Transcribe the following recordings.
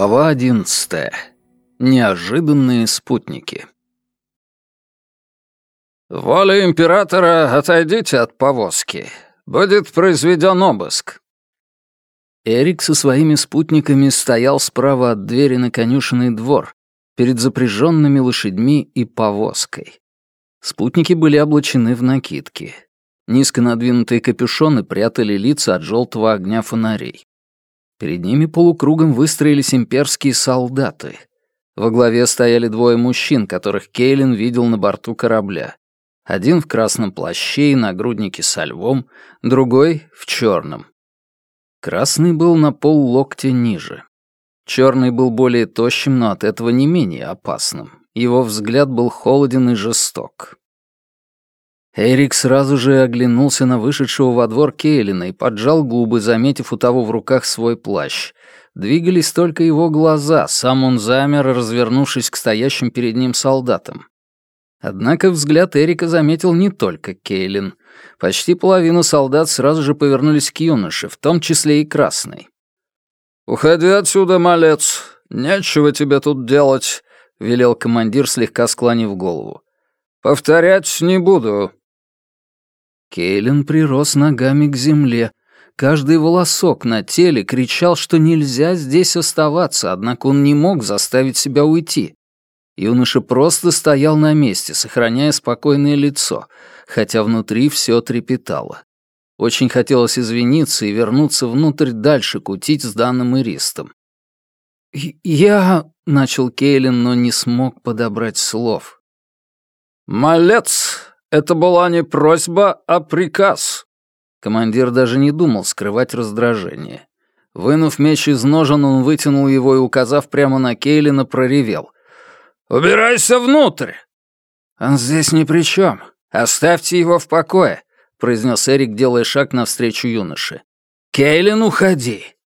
Глава одиннадцатая. Неожиданные спутники. «Воля императора, отойдите от повозки. Будет произведен обыск». Эрик со своими спутниками стоял справа от двери на конюшенный двор, перед запряженными лошадьми и повозкой. Спутники были облачены в накидки. Низко надвинутые капюшоны прятали лица от желтого огня фонарей. Перед ними полукругом выстроились имперские солдаты. Во главе стояли двое мужчин, которых Кейлин видел на борту корабля. Один в красном плаще и нагруднике со львом, другой — в черном. Красный был на пол локтя ниже. Черный был более тощим, но от этого не менее опасным. Его взгляд был холоден и жесток. Эрик сразу же оглянулся на вышедшего во двор Кейлина и поджал губы, заметив у того в руках свой плащ. Двигались только его глаза, сам он замер, развернувшись к стоящим перед ним солдатам. Однако взгляд Эрика заметил не только Кейлин. Почти половина солдат сразу же повернулись к юноше, в том числе и Красный. «Уходи отсюда, малец, нечего тебе тут делать», — велел командир, слегка склонив голову. «Повторять не буду». Кейлин прирос ногами к земле. Каждый волосок на теле кричал, что нельзя здесь оставаться, однако он не мог заставить себя уйти. Юноша просто стоял на месте, сохраняя спокойное лицо, хотя внутри все трепетало. Очень хотелось извиниться и вернуться внутрь дальше кутить с данным иристом. «Я...» — начал Кейлин, но не смог подобрать слов. «Малец!» Это была не просьба, а приказ. Командир даже не думал скрывать раздражение. Вынув меч из ножен, он вытянул его и, указав прямо на Кейлина, проревел. «Убирайся внутрь!» «Он здесь ни при чем. Оставьте его в покое», — произнес Эрик, делая шаг навстречу юноше. «Кейлин, уходи!»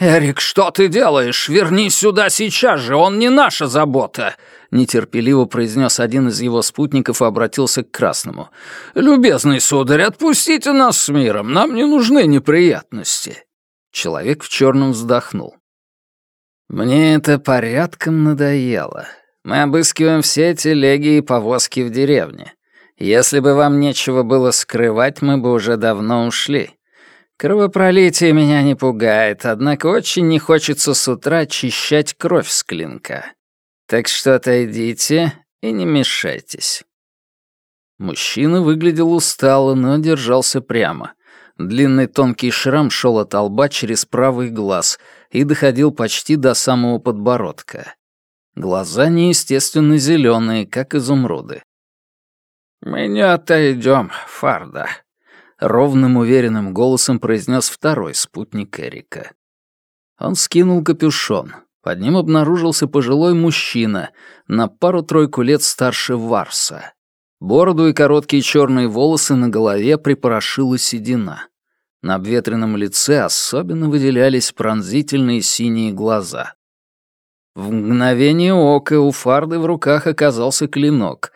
«Эрик, что ты делаешь? Вернись сюда сейчас же, он не наша забота!» Нетерпеливо произнес один из его спутников и обратился к Красному. «Любезный сударь, отпустите нас с миром, нам не нужны неприятности». Человек в черном вздохнул. «Мне это порядком надоело. Мы обыскиваем все телеги и повозки в деревне. Если бы вам нечего было скрывать, мы бы уже давно ушли. Кровопролитие меня не пугает, однако очень не хочется с утра очищать кровь с клинка. Так что отойдите и не мешайтесь». Мужчина выглядел устало, но держался прямо. Длинный тонкий шрам шел от лба через правый глаз и доходил почти до самого подбородка. Глаза неестественно зеленые, как изумруды. «Мы не отойдем, Фарда», ровным уверенным голосом произнес второй спутник Эрика. Он скинул капюшон. Под ним обнаружился пожилой мужчина, на пару-тройку лет старше Варса. Бороду и короткие черные волосы на голове припорошила седина. На обветренном лице особенно выделялись пронзительные синие глаза. В мгновение ока у Фарды в руках оказался клинок.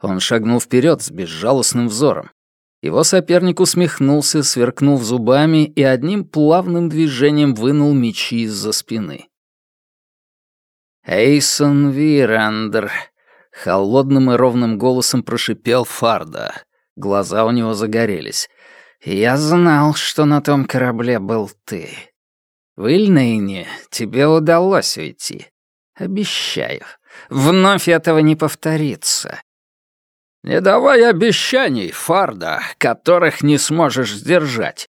Он шагнул вперед с безжалостным взором. Его соперник усмехнулся, сверкнув зубами и одним плавным движением вынул мечи из-за спины. «Эйсон Вирандер», — холодным и ровным голосом прошипел Фарда. Глаза у него загорелись. «Я знал, что на том корабле был ты. В Ильнейне тебе удалось уйти. Обещаю, вновь этого не повторится. «Не давай обещаний, Фарда, которых не сможешь сдержать».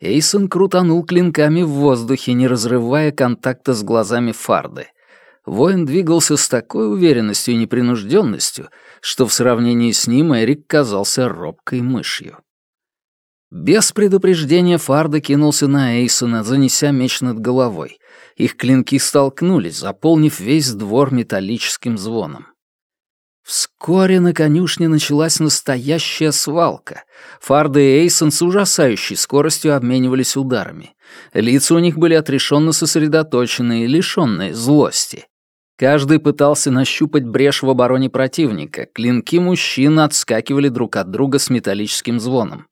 Эйсон крутанул клинками в воздухе, не разрывая контакта с глазами Фарды. Воин двигался с такой уверенностью и непринужденностью, что в сравнении с ним Эрик казался робкой мышью. Без предупреждения Фарда кинулся на Эйсона, занеся меч над головой. Их клинки столкнулись, заполнив весь двор металлическим звоном. Вскоре на конюшне началась настоящая свалка. Фарда и Эйсон с ужасающей скоростью обменивались ударами. Лица у них были отрешенно сосредоточенные, лишенные злости. Каждый пытался нащупать брешь в обороне противника. Клинки мужчин отскакивали друг от друга с металлическим звоном.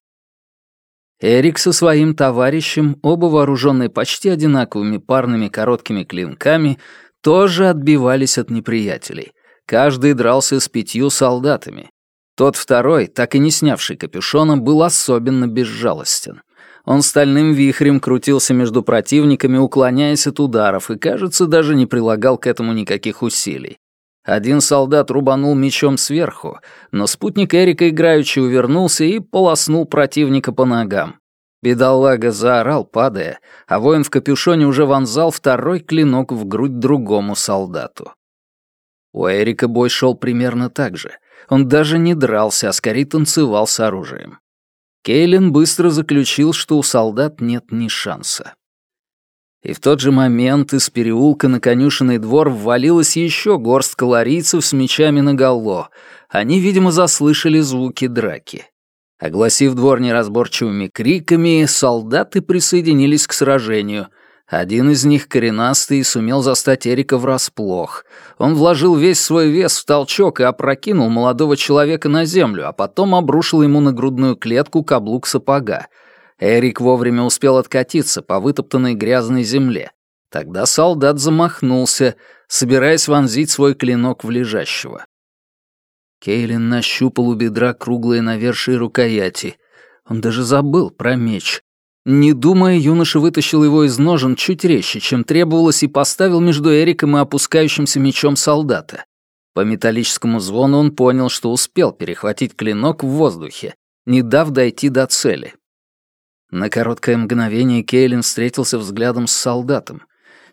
Эрик со своим товарищем, оба вооруженные почти одинаковыми парными короткими клинками, тоже отбивались от неприятелей. Каждый дрался с пятью солдатами. Тот второй, так и не снявший капюшона, был особенно безжалостен. Он стальным вихрем крутился между противниками, уклоняясь от ударов, и, кажется, даже не прилагал к этому никаких усилий. Один солдат рубанул мечом сверху, но спутник Эрика играючи увернулся и полоснул противника по ногам. Бедолага заорал, падая, а воин в капюшоне уже вонзал второй клинок в грудь другому солдату. У Эрика бой шел примерно так же. Он даже не дрался, а скорее танцевал с оружием. Кейлин быстро заключил, что у солдат нет ни шанса. И в тот же момент из переулка на конюшенный двор ввалилась еще горстка ларийцев с мечами наголо. Они, видимо, заслышали звуки драки. Огласив двор неразборчивыми криками, солдаты присоединились к сражению, один из них, коренастый, сумел застать Эрика врасплох. Он вложил весь свой вес в толчок и опрокинул молодого человека на землю, а потом обрушил ему на грудную клетку каблук сапога. Эрик вовремя успел откатиться по вытоптанной грязной земле. Тогда солдат замахнулся, собираясь вонзить свой клинок в лежащего. Кейлин нащупал у бедра круглые навершие рукояти. Он даже забыл про меч. Не думая, юноша вытащил его из ножен чуть резче, чем требовалось, и поставил между Эриком и опускающимся мечом солдата. По металлическому звону он понял, что успел перехватить клинок в воздухе, не дав дойти до цели. На короткое мгновение Кейлин встретился взглядом с солдатом.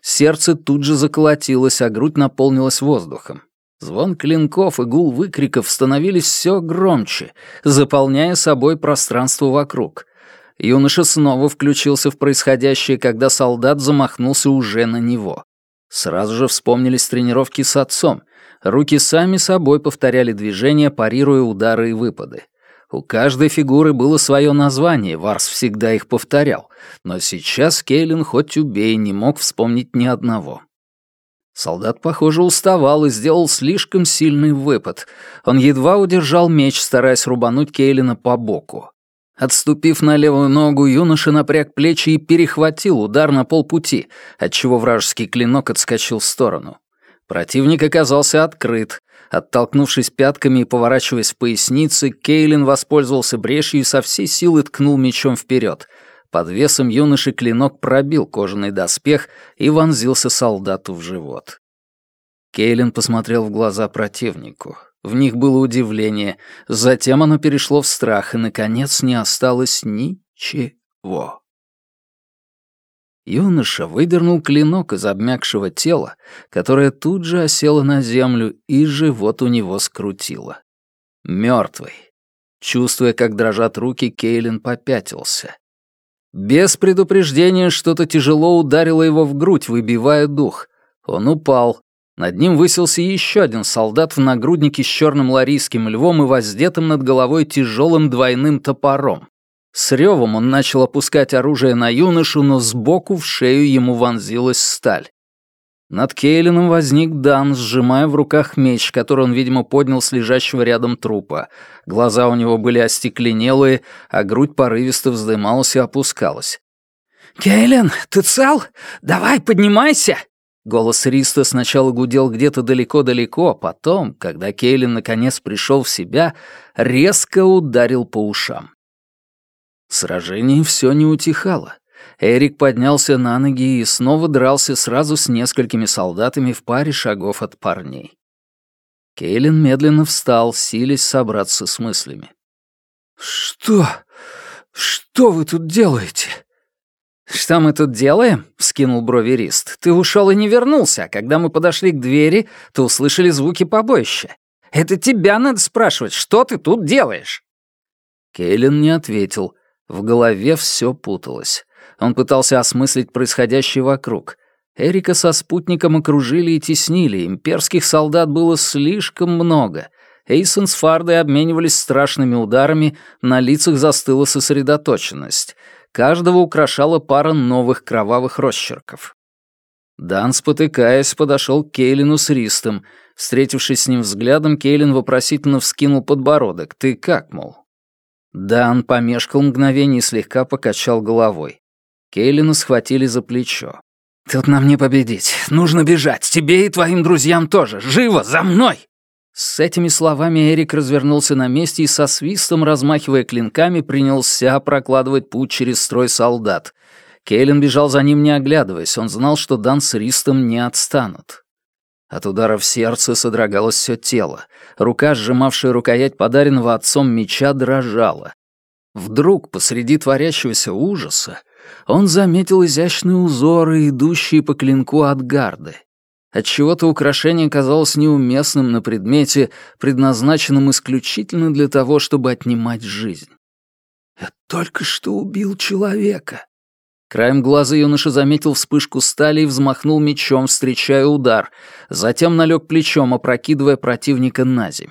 Сердце тут же заколотилось, а грудь наполнилась воздухом. Звон клинков и гул выкриков становились все громче, заполняя собой пространство вокруг — Юноша снова включился в происходящее, когда солдат замахнулся уже на него. Сразу же вспомнились тренировки с отцом. Руки сами собой повторяли движения, парируя удары и выпады. У каждой фигуры было свое название, Варс всегда их повторял. Но сейчас Кейлин хоть убей не мог вспомнить ни одного. Солдат, похоже, уставал и сделал слишком сильный выпад. Он едва удержал меч, стараясь рубануть Кейлина по боку. Отступив на левую ногу, юноша напряг плечи и перехватил удар на полпути, отчего вражеский клинок отскочил в сторону. Противник оказался открыт. Оттолкнувшись пятками и поворачиваясь в пояснице, Кейлин воспользовался брешью и со всей силы ткнул мечом вперед. Под весом юноши клинок пробил кожаный доспех и вонзился солдату в живот. Кейлин посмотрел в глаза противнику. В них было удивление, затем оно перешло в страх, и, наконец, не осталось ничего. Юноша выдернул клинок из обмякшего тела, которое тут же осело на землю, и живот у него скрутило. Мертвый. Чувствуя, как дрожат руки, Кейлин попятился. Без предупреждения что-то тяжело ударило его в грудь, выбивая дух. Он упал, над ним высился еще один солдат в нагруднике с черным ларийским львом и воздетым над головой тяжелым двойным топором. С ревом он начал опускать оружие на юношу, но сбоку в шею ему вонзилась сталь. Над Кейлином возник Дан, сжимая в руках меч, который он, видимо, поднял с лежащего рядом трупа. Глаза у него были остекленелые, а грудь порывисто вздымалась и опускалась. «Кейлин, ты цел? Давай, поднимайся!» Голос Риста сначала гудел где-то далеко-далеко, потом, когда Кейлин наконец пришел в себя, резко ударил по ушам. Сражение все не утихало. Эрик поднялся на ноги и снова дрался сразу с несколькими солдатами в паре шагов от парней. Кейлин медленно встал, силясь собраться с мыслями. «Что? Что вы тут делаете?» «Что мы тут делаем?» — вскинул брови Рист. «Ты ушел и не вернулся, а когда мы подошли к двери, то услышали звуки побоища. Это тебя надо спрашивать, что ты тут делаешь?» Кейлин не ответил. В голове все путалось. Он пытался осмыслить происходящее вокруг. Эрика со спутником окружили и теснили, имперских солдат было слишком много. Эйсон с Фардой обменивались страшными ударами, на лицах застыла сосредоточенность — Каждого украшала пара новых кровавых росчерков. Дан, спотыкаясь, подошел к Кейлину с Ристом. Встретившись с ним взглядом, Кейлин вопросительно вскинул подбородок. «Ты как, мол?» Дан помешкал мгновение и слегка покачал головой. Кейлина схватили за плечо. «Тут нам не победить. Нужно бежать. Тебе и твоим друзьям тоже. Живо, за мной!» С этими словами Эрик развернулся на месте и со свистом, размахивая клинками, принялся прокладывать путь через строй солдат. Кейлин бежал за ним, не оглядываясь. Он знал, что Дан с Ристом не отстанут. От удара в сердце содрогалось все тело. Рука, сжимавшая рукоять подаренного отцом меча, дрожала. Вдруг, посреди творящегося ужаса, он заметил изящные узоры, идущие по клинку от гарды. Отчего-то украшение казалось неуместным на предмете, предназначенном исключительно для того, чтобы отнимать жизнь. «Я только что убил человека», Краем глаза юноша заметил вспышку стали и взмахнул мечом, встречая удар. Затем налег плечом, опрокидывая противника на земь.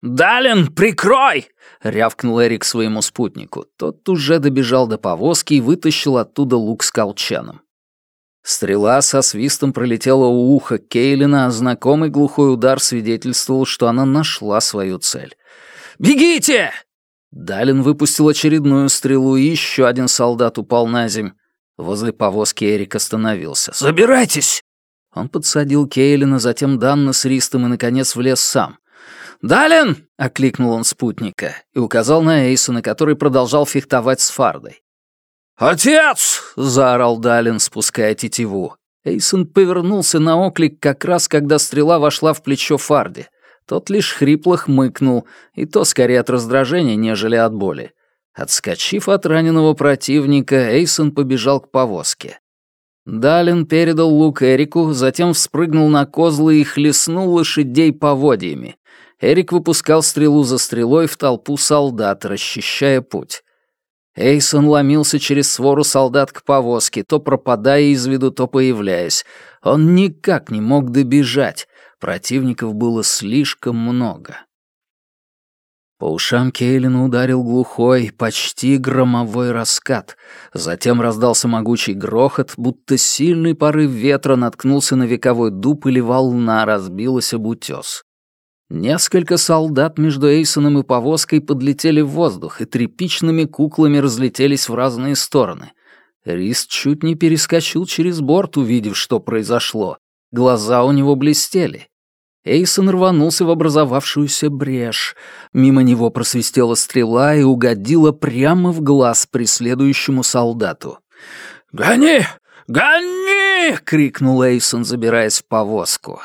«Далин, прикрой!» — рявкнул Эрик своему спутнику. Тот уже добежал до повозки и вытащил оттуда лук с колчаном. Стрела со свистом пролетела у уха Кейлина, а знакомый глухой удар свидетельствовал, что она нашла свою цель. «Бегите!» Далин выпустил очередную стрелу, и еще один солдат упал на земь. Возле повозки Эрик остановился. «Забирайтесь!» Он подсадил Кейлина, затем Данна с Ристом и, наконец, влез сам. «Далин!» — окликнул он спутника и указал на Эйсона, который продолжал фехтовать с Фардой. «Отец!» — заорал Далин, спуская тетиву. Эйсон повернулся на оклик как раз, когда стрела вошла в плечо Фарди. Тот лишь хрипло хмыкнул, и то скорее от раздражения, нежели от боли. Отскочив от раненого противника, Эйсон побежал к повозке. Далин передал лук Эрику, затем вспрыгнул на козлы и хлестнул лошадей поводьями. Эрик выпускал стрелу за стрелой в толпу солдат, расчищая путь. Эйсон ломился через свору солдат к повозке, то пропадая из виду, то появляясь. Он никак не мог добежать. Противников было слишком много. По ушам Кейлина ударил глухой, почти громовой раскат. Затем раздался могучий грохот, будто сильный порыв ветра наткнулся на вековой дуб или волна разбилась об утес. Несколько солдат между Эйсоном и повозкой подлетели в воздух и тряпичными куклами разлетелись в разные стороны. Рист чуть не перескочил через борт, увидев, что произошло. Глаза у него блестели. Эйсон рванулся в образовавшуюся брешь. Мимо него просвистела стрела и угодила прямо в глаз преследующему солдату. «Гони! Гони!» — крикнул Эйсон, забираясь в повозку.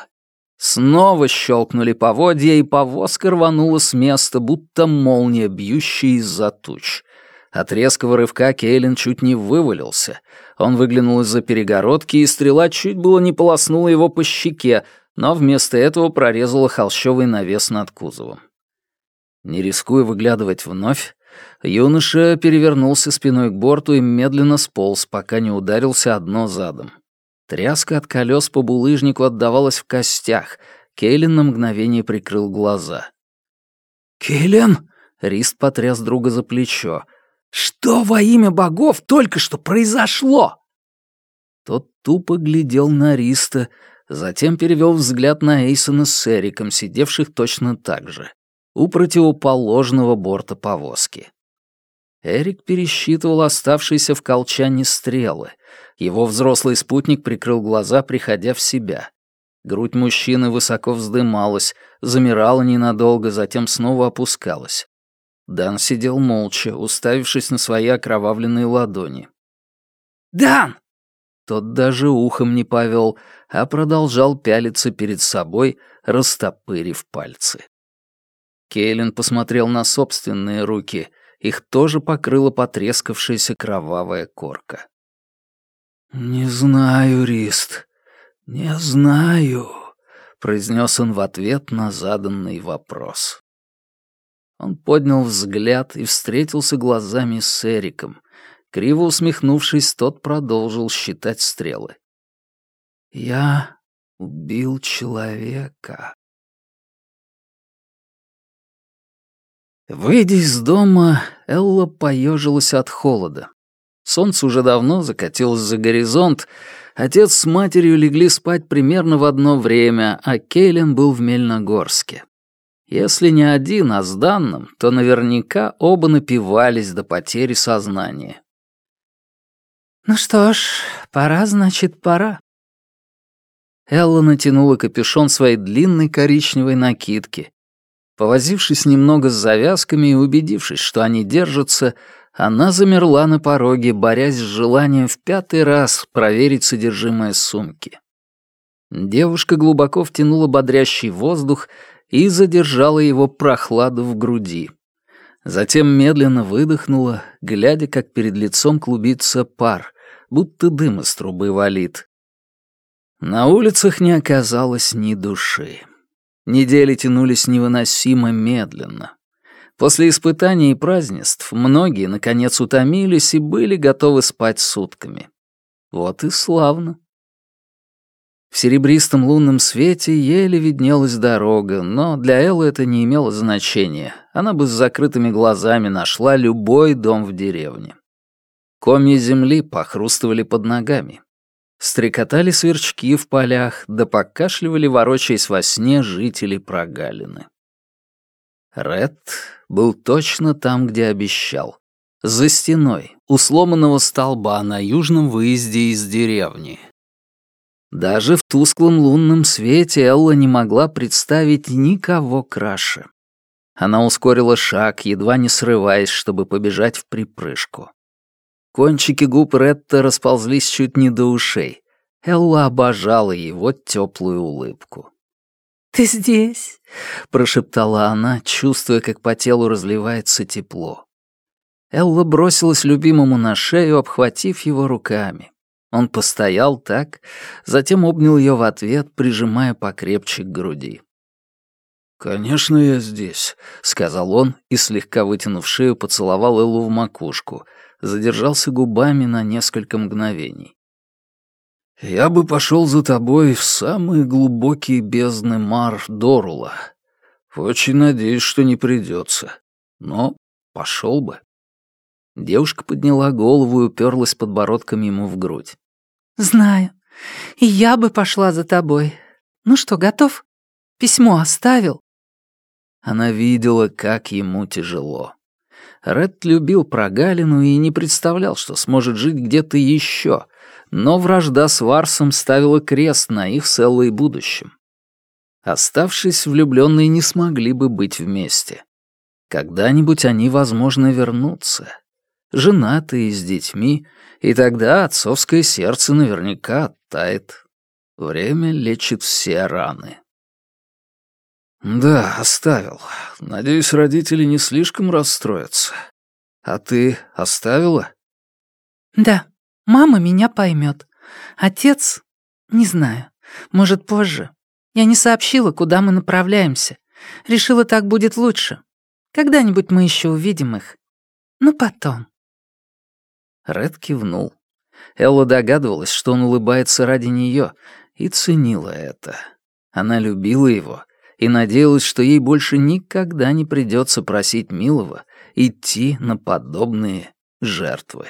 Снова щелкнули поводья, и повозка рванула с места, будто молния, бьющая из-за туч. От резкого рывка Кейлин чуть не вывалился. Он выглянул из-за перегородки, и стрела чуть было не полоснула его по щеке, но вместо этого прорезала холщовый навес над кузовом. Не рискуя выглядывать вновь, юноша перевернулся спиной к борту и медленно сполз, пока не ударился одно задом. Тряска от колес по булыжнику отдавалась в костях. Кейлин на мгновение прикрыл глаза. «Кейлин!» — Рист потряс друга за плечо. «Что во имя богов только что произошло?» Тот тупо глядел на Риста, Затем перевел взгляд на Эйсона с Эриком, сидевших точно так же, у противоположного борта повозки. Эрик пересчитывал оставшиеся в колчане стрелы. Его взрослый спутник прикрыл глаза, приходя в себя. Грудь мужчины высоко вздымалась, замирала ненадолго, затем снова опускалась. Дан сидел молча, уставившись на свои окровавленные ладони. «Дан!» Тот даже ухом не повел, а продолжал пялиться перед собой, растопырив пальцы. Кейлин посмотрел на собственные руки. Их тоже покрыла потрескавшаяся кровавая корка. «Не знаю, Рист, не знаю», — произнес он в ответ на заданный вопрос. Он поднял взгляд и встретился глазами с Эриком. Криво усмехнувшись, тот продолжил считать стрелы. Я убил человека. Выйдя из дома, Элла поежилась от холода. Солнце уже давно закатилось за горизонт, отец с матерью легли спать примерно в одно время, а Кейлен был в Мельногорске. Если не один, а с данным, то наверняка оба напивались до потери сознания. «Ну что ж, пора, значит, пора». Элла натянула капюшон своей длинной коричневой накидки. Повозившись немного с завязками и убедившись, что они держатся, она замерла на пороге, борясь с желанием в пятый раз проверить содержимое сумки. Девушка глубоко втянула бодрящий воздух и задержала его прохладу в груди. Затем медленно выдохнула, глядя, как перед лицом клубится пар, будто дым из трубы валит. На улицах не оказалось ни души. Недели тянулись невыносимо медленно. После испытаний и празднеств многие, наконец, утомились и были готовы спать сутками. Вот и славно. В серебристом лунном свете еле виднелась дорога, но для Эллы это не имело значения. Она бы с закрытыми глазами нашла любой дом в деревне. Комья земли похрустывали под ногами. Стрекотали сверчки в полях, да покашливали, ворочаясь во сне, жители прогалины. Ред был точно там, где обещал. За стеной, у сломанного столба на южном выезде из деревни, даже в тусклом лунном свете Элла не могла представить никого краше. Она ускорила шаг, едва не срываясь, чтобы побежать в припрыжку. Кончики губ Ретта расползлись чуть не до ушей. Элла обожала его теплую улыбку. «Ты здесь?» — прошептала она, чувствуя, как по телу разливается тепло. Элла бросилась любимому на шею, обхватив его руками. Он постоял так, затем обнял ее в ответ, прижимая покрепче к груди. «Конечно, я здесь», — сказал он и, слегка вытянув шею, поцеловал Эллу в макушку, задержался губами на несколько мгновений. «Я бы пошел за тобой в самые глубокие бездны Мар Дорула. Очень надеюсь, что не придется. Но пошел бы». Девушка подняла голову и уперлась подбородком ему в грудь. «Знаю. И я бы пошла за тобой. Ну что, готов? Письмо оставил?» Она видела, как ему тяжело. Ред любил прогалину и не представлял, что сможет жить где-то еще, но вражда с Варсом ставила крест на их с будущем. Оставшись, влюбленные не смогли бы быть вместе. Когда-нибудь они, возможно, вернутся женатые, с детьми, и тогда отцовское сердце наверняка оттает. Время лечит все раны. «Да, оставил. Надеюсь, родители не слишком расстроятся. А ты оставила?» «Да, мама меня поймет. Отец... Не знаю. Может, позже. Я не сообщила, куда мы направляемся. Решила, так будет лучше. Когда-нибудь мы еще увидим их. Но потом». Ред кивнул. Элла догадывалась, что он улыбается ради нее, и ценила это. Она любила его и надеялась, что ей больше никогда не придется просить милого идти на подобные жертвы.